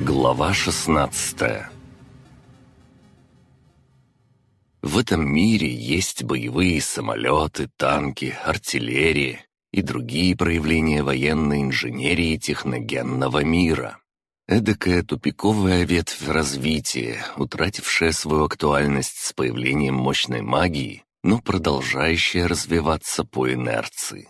Глава 16 В этом мире есть боевые самолеты, танки, артиллерия и другие проявления военной инженерии техногенного мира. Эдакая тупиковая ветвь развития, утратившая свою актуальность с появлением мощной магии, но продолжающая развиваться по инерции.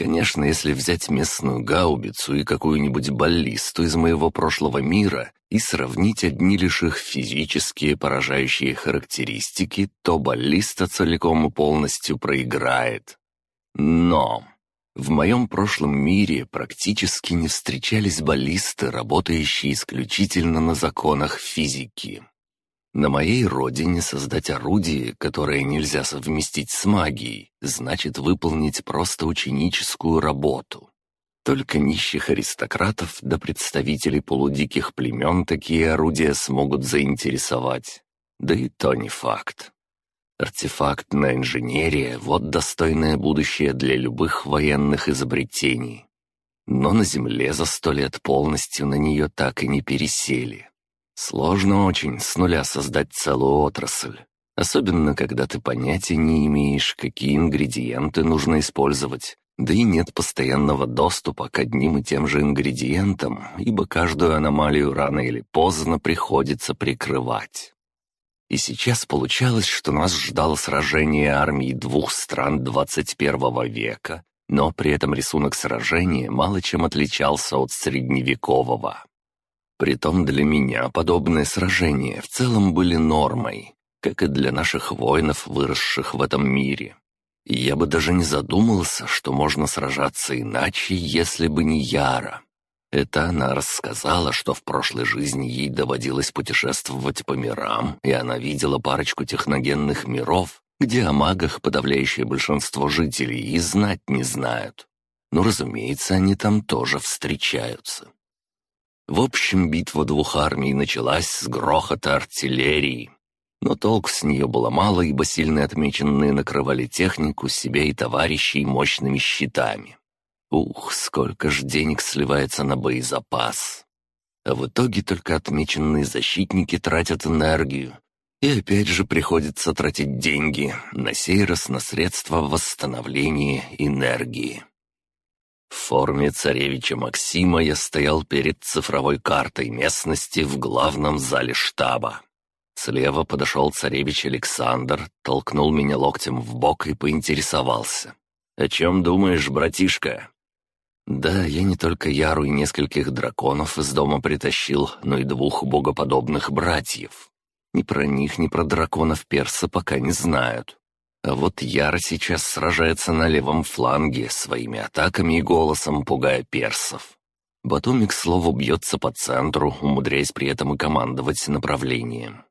Конечно, если взять местную гаубицу и какую-нибудь баллисту из моего прошлого мира и сравнить одни лишь их физические поражающие характеристики, то баллиста целиком и полностью проиграет. Но в моем прошлом мире практически не встречались баллисты, работающие исключительно на законах физики. На моей родине создать орудие, которое нельзя совместить с магией, значит выполнить просто ученическую работу. Только нищих аристократов да представителей полудиких племен такие орудия смогут заинтересовать. Да и то не факт. Артефактная инженерия — вот достойное будущее для любых военных изобретений. Но на Земле за сто лет полностью на нее так и не пересели. Сложно очень с нуля создать целую отрасль. Особенно, когда ты понятия не имеешь, какие ингредиенты нужно использовать. Да и нет постоянного доступа к одним и тем же ингредиентам, ибо каждую аномалию рано или поздно приходится прикрывать. И сейчас получалось, что нас ждало сражение армии двух стран 21 века, но при этом рисунок сражения мало чем отличался от средневекового. Притом для меня подобные сражения в целом были нормой, как и для наших воинов, выросших в этом мире. И я бы даже не задумался, что можно сражаться иначе, если бы не Яра. Это она рассказала, что в прошлой жизни ей доводилось путешествовать по мирам, и она видела парочку техногенных миров, где о магах подавляющее большинство жителей и знать не знают. Но, разумеется, они там тоже встречаются. В общем, битва двух армий началась с грохота артиллерии. Но толк с нее было мало, ибо сильно отмеченные накрывали технику, себя и товарищей мощными щитами. Ух, сколько ж денег сливается на боезапас. А в итоге только отмеченные защитники тратят энергию. И опять же приходится тратить деньги, на сей раз на средства восстановления энергии. В форме царевича Максима я стоял перед цифровой картой местности в главном зале штаба. Слева подошел царевич Александр, толкнул меня локтем в бок и поинтересовался. «О чем думаешь, братишка?» «Да, я не только Яру и нескольких драконов из дома притащил, но и двух богоподобных братьев. Ни про них, ни про драконов перса пока не знают. А вот Яр сейчас сражается на левом фланге, своими атаками и голосом пугая персов. Батуми, к слову, бьется по центру, умудряясь при этом и командовать направлением.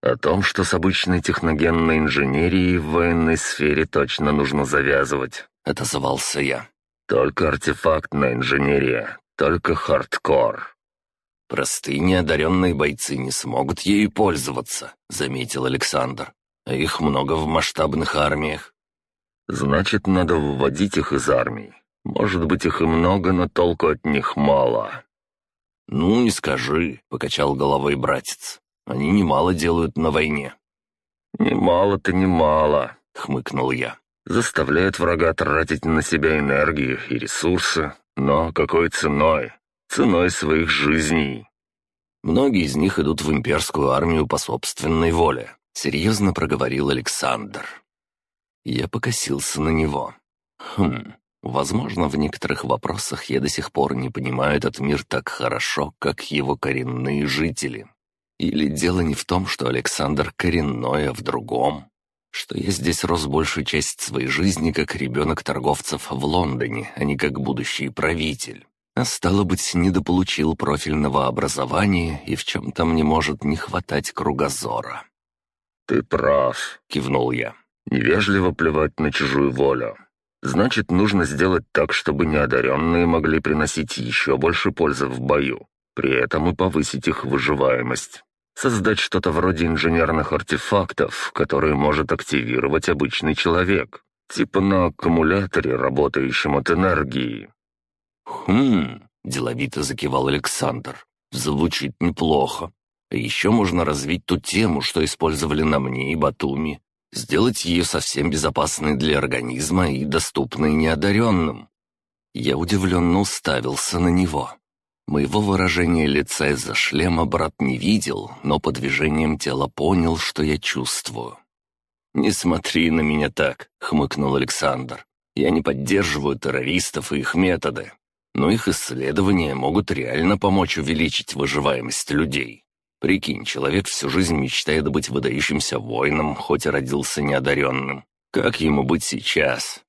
О том, что с обычной техногенной инженерией в военной сфере точно нужно завязывать, отозвался я. Только артефактная инженерия, только хардкор. Простые неодаренные бойцы не смогут ею пользоваться, заметил Александр а их много в масштабных армиях. Значит, надо выводить их из армии. Может быть, их и много, но толку от них мало. «Ну, не скажи», — покачал головой братец. «Они немало делают на войне». «Немало-то немало», — хмыкнул я. «Заставляют врага тратить на себя энергию и ресурсы. Но какой ценой? Ценой своих жизней». Многие из них идут в имперскую армию по собственной воле. — серьезно проговорил Александр. Я покосился на него. Хм, возможно, в некоторых вопросах я до сих пор не понимаю этот мир так хорошо, как его коренные жители. Или дело не в том, что Александр коренной, а в другом. Что я здесь рос большую часть своей жизни как ребенок торговцев в Лондоне, а не как будущий правитель. А стало быть, недополучил профильного образования и в чем-то мне может не хватать кругозора. «Ты прав», — кивнул я. «Невежливо плевать на чужую волю. Значит, нужно сделать так, чтобы неодаренные могли приносить еще больше пользы в бою, при этом и повысить их выживаемость. Создать что-то вроде инженерных артефактов, которые может активировать обычный человек, типа на аккумуляторе, работающем от энергии». «Хм...» — деловито закивал Александр. Звучит неплохо. А еще можно развить ту тему, что использовали на мне и Батуми. Сделать ее совсем безопасной для организма и доступной неодаренным. Я удивленно уставился на него. Моего выражения лица из-за шлема брат не видел, но по движениям тела понял, что я чувствую. «Не смотри на меня так», — хмыкнул Александр. «Я не поддерживаю террористов и их методы, но их исследования могут реально помочь увеличить выживаемость людей. Прикинь, человек всю жизнь мечтает быть выдающимся воином, хоть и родился неодаренным. Как ему быть сейчас?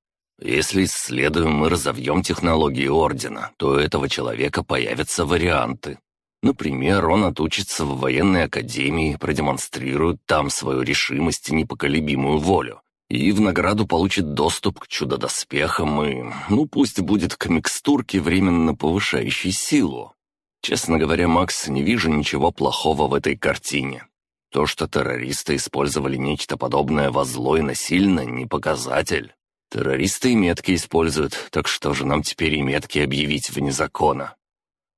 Если исследуем и разовьем технологии Ордена, то у этого человека появятся варианты. Например, он отучится в военной академии, продемонстрирует там свою решимость и непоколебимую волю. И в награду получит доступ к чудо-доспехам и, ну пусть будет к микстурке, временно повышающей силу. Честно говоря, Макс, не вижу ничего плохого в этой картине. То, что террористы использовали нечто подобное во зло и насильно, не показатель. Террористы и метки используют, так что же нам теперь и метки объявить вне закона?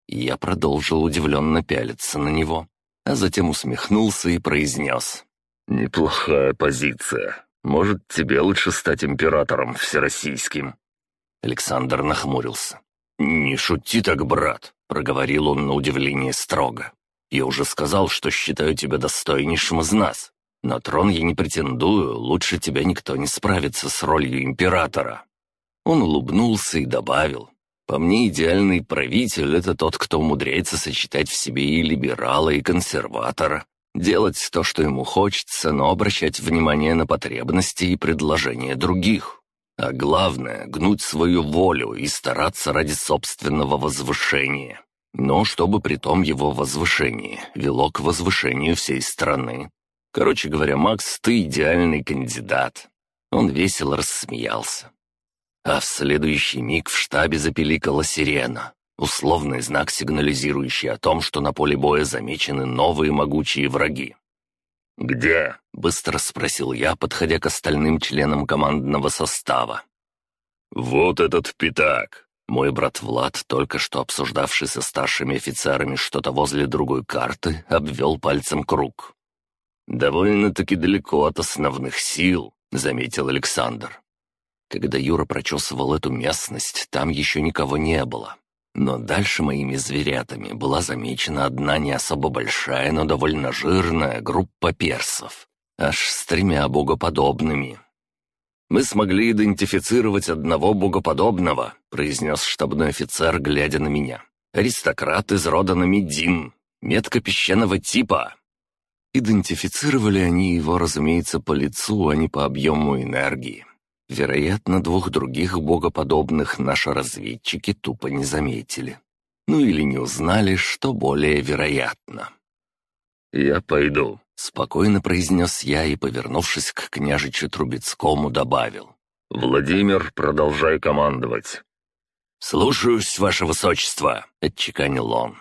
Я продолжил удивленно пялиться на него, а затем усмехнулся и произнес. «Неплохая позиция. Может, тебе лучше стать императором всероссийским?» Александр нахмурился. «Не шути так, брат», — проговорил он на удивление строго. «Я уже сказал, что считаю тебя достойнейшим из нас. На трон я не претендую, лучше тебя никто не справится с ролью императора». Он улыбнулся и добавил. «По мне, идеальный правитель — это тот, кто умудряется сочетать в себе и либерала, и консерватора, делать то, что ему хочется, но обращать внимание на потребности и предложения других. А главное — гнуть свою волю и стараться ради собственного возвышения. Но чтобы при том его возвышение вело к возвышению всей страны. Короче говоря, Макс, ты идеальный кандидат». Он весело рассмеялся. А в следующий миг в штабе запеликала сирена. Условный знак, сигнализирующий о том, что на поле боя замечены новые могучие враги. «Где?» — быстро спросил я, подходя к остальным членам командного состава. «Вот этот пятак!» Мой брат Влад, только что обсуждавший со старшими офицерами что-то возле другой карты, обвел пальцем круг. «Довольно-таки далеко от основных сил», — заметил Александр. Когда Юра прочесывал эту местность, там еще никого не было. Но дальше моими зверятами была замечена одна не особо большая, но довольно жирная группа персов. Аж с тремя богоподобными. «Мы смогли идентифицировать одного богоподобного», — произнес штабной офицер, глядя на меня. «Аристократ из рода Намедин. Метка песчаного типа. Идентифицировали они его, разумеется, по лицу, а не по объему энергии. Вероятно, двух других богоподобных наши разведчики тупо не заметили. Ну или не узнали, что более вероятно. «Я пойду», — спокойно произнес я и, повернувшись к княжичу Трубецкому, добавил. «Владимир, продолжай командовать». «Слушаюсь, ваше высочество», — отчеканил он.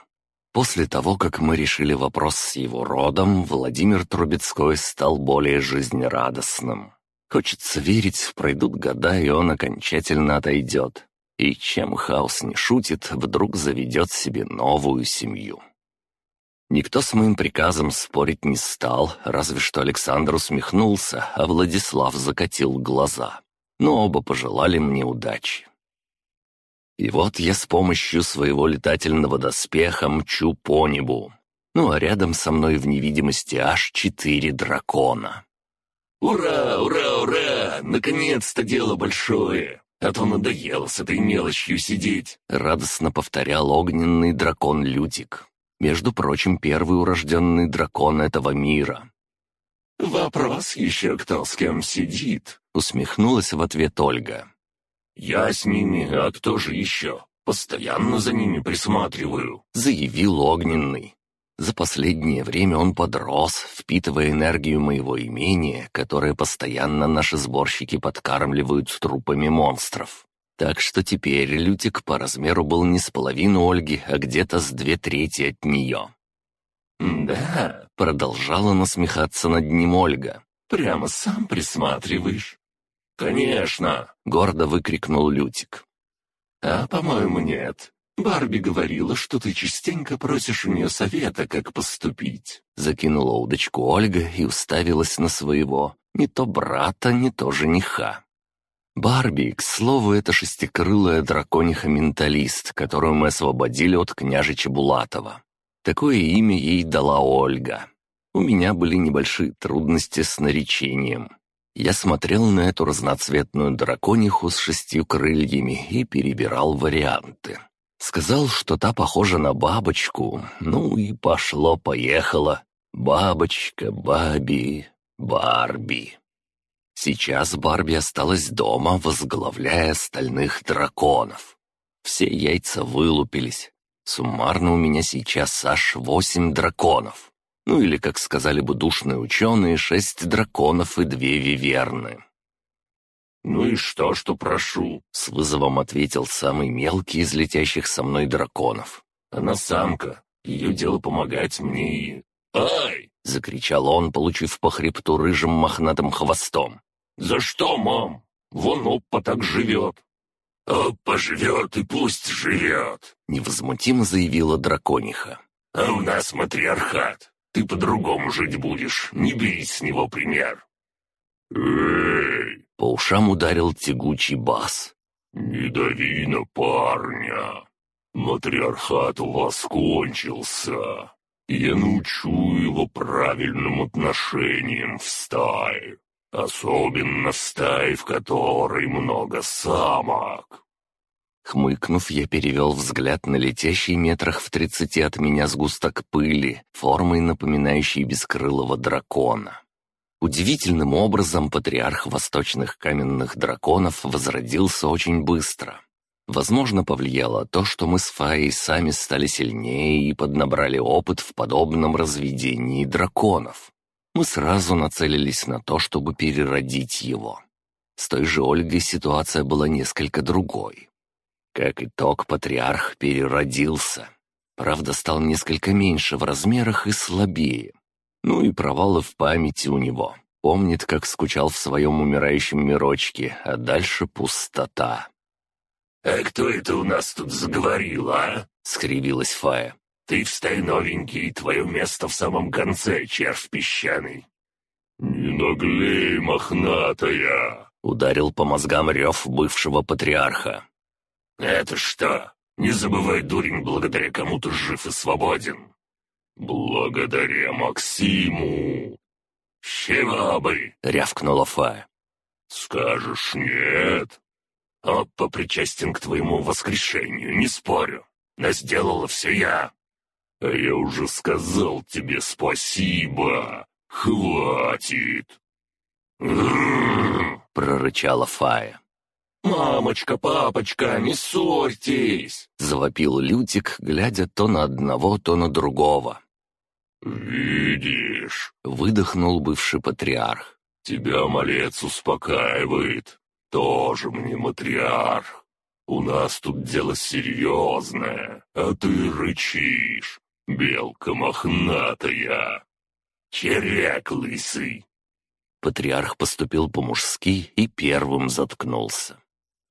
После того, как мы решили вопрос с его родом, Владимир Трубецкой стал более жизнерадостным. Хочется верить, пройдут года, и он окончательно отойдет. И чем хаос не шутит, вдруг заведет себе новую семью. Никто с моим приказом спорить не стал, разве что Александр усмехнулся, а Владислав закатил глаза. Но оба пожелали мне удачи. И вот я с помощью своего летательного доспеха мчу по небу. Ну а рядом со мной в невидимости аж четыре дракона. «Ура, ура, ура! Наконец-то дело большое! А то надоело с этой мелочью сидеть!» Радостно повторял огненный дракон Лютик. Между прочим, первый урожденный дракон этого мира. «Вопрос еще кто с кем сидит?» — усмехнулась в ответ Ольга. «Я с ними, а кто же еще? Постоянно за ними присматриваю», — заявил Огненный. За последнее время он подрос, впитывая энергию моего имения, которое постоянно наши сборщики подкармливают трупами монстров. Так что теперь Лютик по размеру был не с половины Ольги, а где-то с две трети от нее. «Да», — продолжала насмехаться над ним Ольга, — «прямо сам присматриваешь». «Конечно!» — гордо выкрикнул Лютик. «А, по-моему, нет. Барби говорила, что ты частенько просишь у нее совета, как поступить». Закинула удочку Ольга и уставилась на своего, не то брата, не то жениха. Барби, к слову, это шестикрылая дракониха-менталист, которую мы освободили от княжича Булатова. Такое имя ей дала Ольга. У меня были небольшие трудности с наречением. Я смотрел на эту разноцветную дракониху с шестью крыльями и перебирал варианты. Сказал, что та похожа на бабочку, ну и пошло-поехало. Бабочка, Баби, Барби. Сейчас Барби осталась дома, возглавляя остальных драконов. Все яйца вылупились. Суммарно у меня сейчас аж восемь драконов. Ну или, как сказали бы душные ученые, шесть драконов и две виверны. «Ну и что, что прошу?» — с вызовом ответил самый мелкий из летящих со мной драконов. «Она самка. Ее дело помогать мне и...» «Ай!» — закричал он, получив по хребту рыжим мохнатым хвостом. «За что, мам? Вон Оппа так живет». «Оппа живет и пусть живет», — невозмутимо заявила дракониха. «А у нас матриархат. Ты по-другому жить будешь. Не бери с него пример». «Эй!» — по ушам ударил тягучий бас. «Не дави на парня. Матриархат у вас кончился. Я научу его правильным отношениям в стае. Особенно в стае, в которой много самок». Хмыкнув, я перевел взгляд на летящий метрах в тридцати от меня сгусток пыли, формой напоминающий бескрылого дракона. Удивительным образом патриарх восточных каменных драконов возродился очень быстро. Возможно, повлияло то, что мы с Фаей сами стали сильнее и поднабрали опыт в подобном разведении драконов. Мы сразу нацелились на то, чтобы переродить его. С той же Ольгой ситуация была несколько другой. Как итог, патриарх переродился. Правда, стал несколько меньше в размерах и слабее. Ну и провалы в памяти у него. Помнит, как скучал в своем умирающем мирочке, а дальше пустота. «А кто это у нас тут заговорил, а?» — скривилась Фая. «Ты встай новенький, твое место в самом конце, червь песчаный». «Не наглей, мохнатая!» — ударил по мозгам рев бывшего патриарха. «Это что? Не забывай, дурень, благодаря кому ты жив и свободен. «Благодаря Максиму!» «Чего бы?» — рявкнула Фа. «Скажешь нет?» «Оппа причастен к твоему воскрешению, не спорю. Но сделала все я». «А я уже сказал тебе спасибо. Хватит!» прорычала Фая. «Мамочка, папочка, не ссорьтесь!» — завопил Лютик, глядя то на одного, то на другого. «Видишь», — выдохнул бывший патриарх, — «тебя малец успокаивает. Тоже мне матриарх. У нас тут дело серьезное, а ты рычишь, белка мохнатая. Черяк лысый». Патриарх поступил по-мужски и первым заткнулся.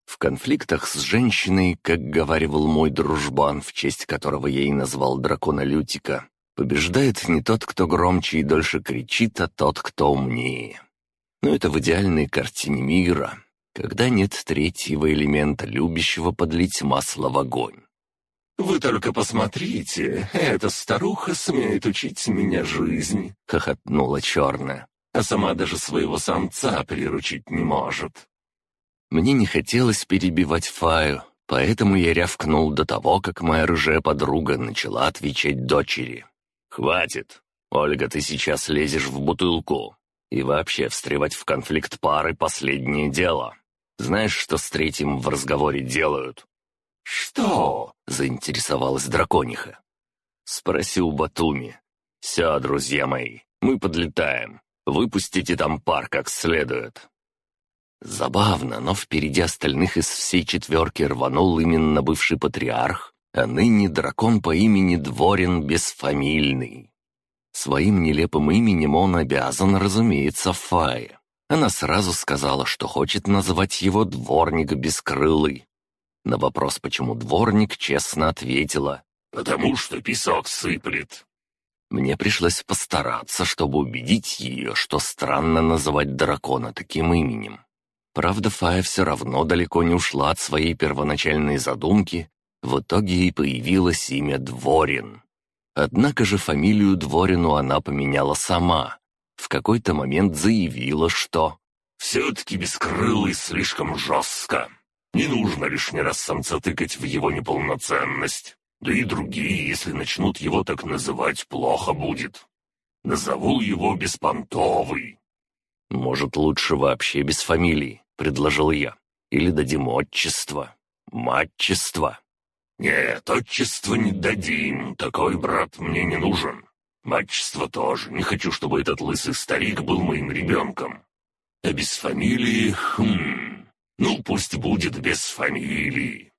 В конфликтах с женщиной, как говаривал мой дружбан, в честь которого я и назвал дракона Лютика, Побеждает не тот, кто громче и дольше кричит, а тот, кто умнее. Но это в идеальной картине мира, когда нет третьего элемента, любящего подлить масло в огонь. «Вы только посмотрите, эта старуха смеет учить меня жизни», — хохотнула черная, «а сама даже своего самца приручить не может». Мне не хотелось перебивать Фаю, поэтому я рявкнул до того, как моя рыжая подруга начала отвечать дочери. «Хватит! Ольга, ты сейчас лезешь в бутылку. И вообще, встревать в конфликт пары — последнее дело. Знаешь, что с третьим в разговоре делают?» «Что?» — заинтересовалась дракониха. «Спроси у Батуми. Все, друзья мои, мы подлетаем. Выпустите там пар как следует». Забавно, но впереди остальных из всей четверки рванул именно бывший патриарх, а ныне дракон по имени Дворин Бесфамильный. Своим нелепым именем он обязан, разумеется, Фае. Она сразу сказала, что хочет назвать его Дворник Бескрылый. На вопрос, почему дворник, честно ответила. «Потому что песок сыплет». Мне пришлось постараться, чтобы убедить ее, что странно называть дракона таким именем. Правда, Фая все равно далеко не ушла от своей первоначальной задумки. В итоге ей появилось имя Дворин. Однако же фамилию Дворину она поменяла сама. В какой-то момент заявила, что... «Все-таки бескрылый слишком жестко. Не нужно лишний раз самца тыкать в его неполноценность. Да и другие, если начнут его так называть, плохо будет. Назову его Беспонтовый». «Может, лучше вообще без фамилии», — предложил я. «Или дадим отчество, матчество». «Нет, отчество не дадим, такой брат мне не нужен. Матчество тоже, не хочу, чтобы этот лысый старик был моим ребенком. А без фамилии, хм, ну пусть будет без фамилии».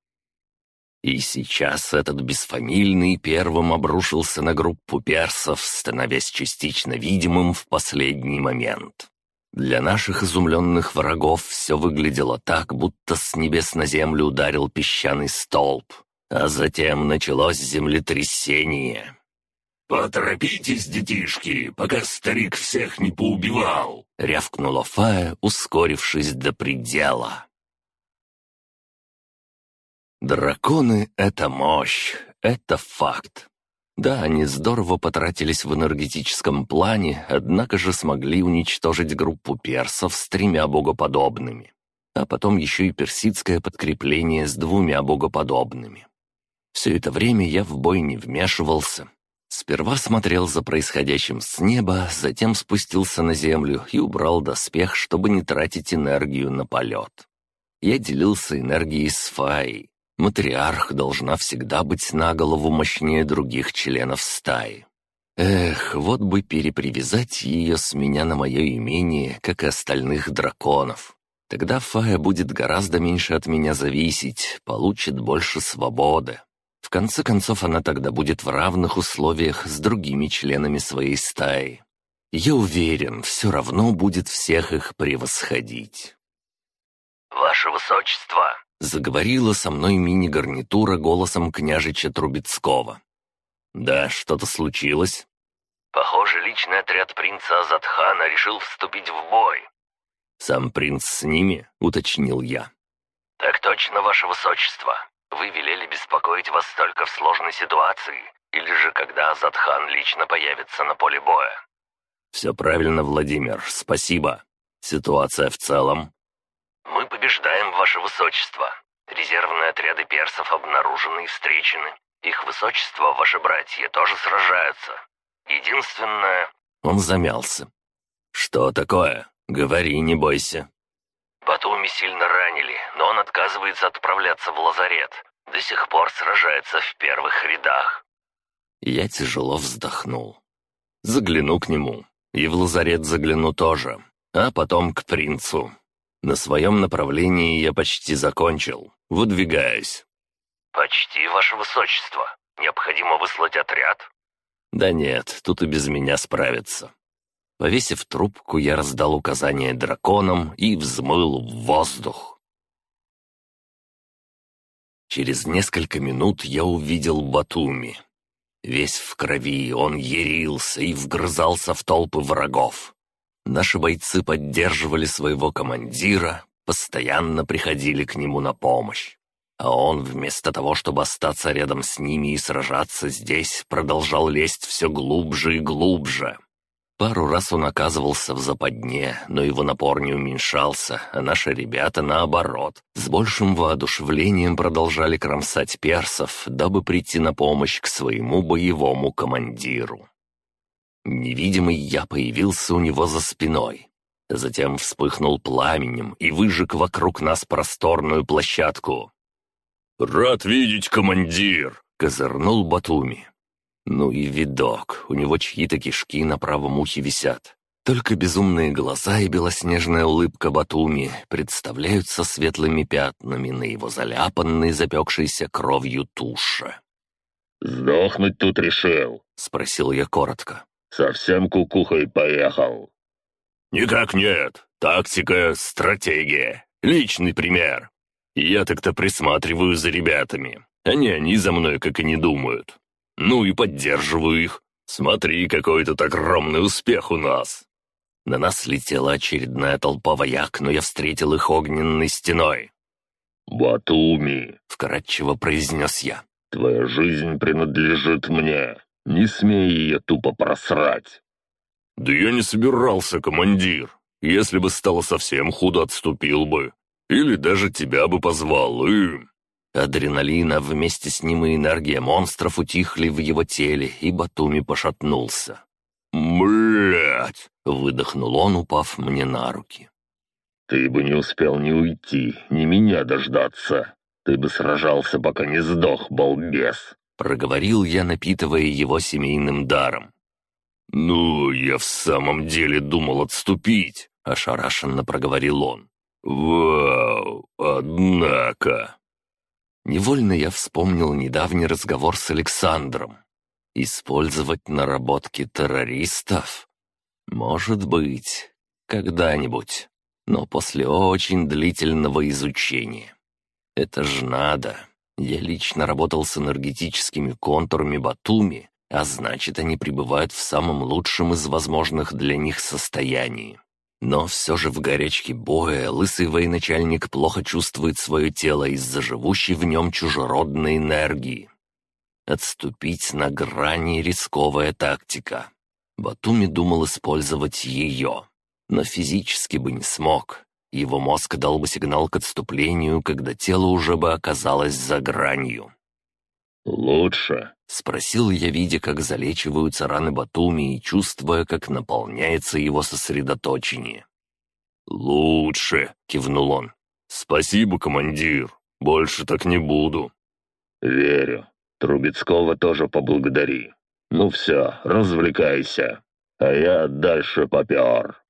И сейчас этот бесфамильный первым обрушился на группу персов, становясь частично видимым в последний момент. Для наших изумленных врагов все выглядело так, будто с небес на землю ударил песчаный столб, а затем началось землетрясение. «Поторопитесь, детишки, пока старик всех не поубивал!» — рявкнула Фая, ускорившись до предела. Драконы — это мощь, это факт. Да, они здорово потратились в энергетическом плане, однако же смогли уничтожить группу персов с тремя богоподобными. А потом еще и персидское подкрепление с двумя богоподобными. Все это время я в бой не вмешивался. Сперва смотрел за происходящим с неба, затем спустился на землю и убрал доспех, чтобы не тратить энергию на полет. Я делился энергией с Фаей, Матриарх должна всегда быть на голову мощнее других членов стаи. Эх, вот бы перепривязать ее с меня на мое имение, как и остальных драконов. Тогда Фая будет гораздо меньше от меня зависеть, получит больше свободы. В конце концов, она тогда будет в равных условиях с другими членами своей стаи. Я уверен, все равно будет всех их превосходить. «Ваше Высочество!» Заговорила со мной мини-гарнитура голосом княжича Трубецкого. «Да, что-то случилось?» «Похоже, личный отряд принца Азадхана решил вступить в бой». «Сам принц с ними?» — уточнил я. «Так точно, ваше высочество. Вы велели беспокоить вас только в сложной ситуации, или же когда Азадхан лично появится на поле боя». «Все правильно, Владимир, спасибо. Ситуация в целом?» «Мы побеждаем, ваше высочество. Резервные отряды персов обнаружены и встречены. Их высочество, ваши братья, тоже сражаются. Единственное...» Он замялся. «Что такое? Говори, не бойся». Батуми сильно ранили, но он отказывается отправляться в лазарет. До сих пор сражается в первых рядах. Я тяжело вздохнул. Загляну к нему. И в лазарет загляну тоже. А потом к принцу. На своем направлении я почти закончил. Выдвигаюсь». «Почти, ваше высочество. Необходимо выслать отряд?» «Да нет, тут и без меня справятся». Повесив трубку, я раздал указание драконам и взмыл в воздух. Через несколько минут я увидел Батуми. Весь в крови он ярился и вгрызался в толпы врагов. Наши бойцы поддерживали своего командира, постоянно приходили к нему на помощь. А он, вместо того, чтобы остаться рядом с ними и сражаться здесь, продолжал лезть все глубже и глубже. Пару раз он оказывался в западне, но его напор не уменьшался, а наши ребята, наоборот, с большим воодушевлением продолжали кромсать персов, дабы прийти на помощь к своему боевому командиру. Невидимый я появился у него за спиной. Затем вспыхнул пламенем и выжег вокруг нас просторную площадку. «Рад видеть, командир!» — козырнул Батуми. Ну и видок, у него чьи-то кишки на правом ухе висят. Только безумные глаза и белоснежная улыбка Батуми представляются светлыми пятнами на его заляпанной, запекшейся кровью туше. «Сдохнуть тут решил?» — спросил я коротко. Совсем кукухой поехал». «Никак нет. Тактика, стратегия. Личный пример». Я так-то присматриваю за ребятами. Они они за мной, как и не думают. Ну и поддерживаю их. Смотри, какой тут огромный успех у нас!» На нас летела очередная толпа вояк, но я встретил их огненной стеной. «Батуми!» — вкратчиво произнес я. «Твоя жизнь принадлежит мне. Не смей ее тупо просрать!» «Да я не собирался, командир. Если бы стало совсем худо, отступил бы. Или даже тебя бы позвал, и...» Адреналина вместе с ним и энергия монстров утихли в его теле, и Батуми пошатнулся. «Блядь!» — выдохнул он, упав мне на руки. «Ты бы не успел ни уйти, ни меня дождаться. Ты бы сражался, пока не сдох, балбес!» — проговорил я, напитывая его семейным даром. «Ну, я в самом деле думал отступить», — ошарашенно проговорил он. «Вау, однако...» Невольно я вспомнил недавний разговор с Александром. Использовать наработки террористов? Может быть, когда-нибудь, но после очень длительного изучения. Это ж надо. Я лично работал с энергетическими контурами Батуми, а значит, они пребывают в самом лучшем из возможных для них состояний. Но все же в горячке боя лысый военачальник плохо чувствует свое тело из-за живущей в нем чужеродной энергии. Отступить на грани — рисковая тактика. Батуми думал использовать ее, но физически бы не смог. Его мозг дал бы сигнал к отступлению, когда тело уже бы оказалось за гранью. «Лучше?» — спросил я, видя, как залечиваются раны Батуми и чувствуя, как наполняется его сосредоточение. «Лучше!» — кивнул он. «Спасибо, командир. Больше так не буду». «Верю. Трубецкого тоже поблагодари. Ну все, развлекайся. А я дальше попер».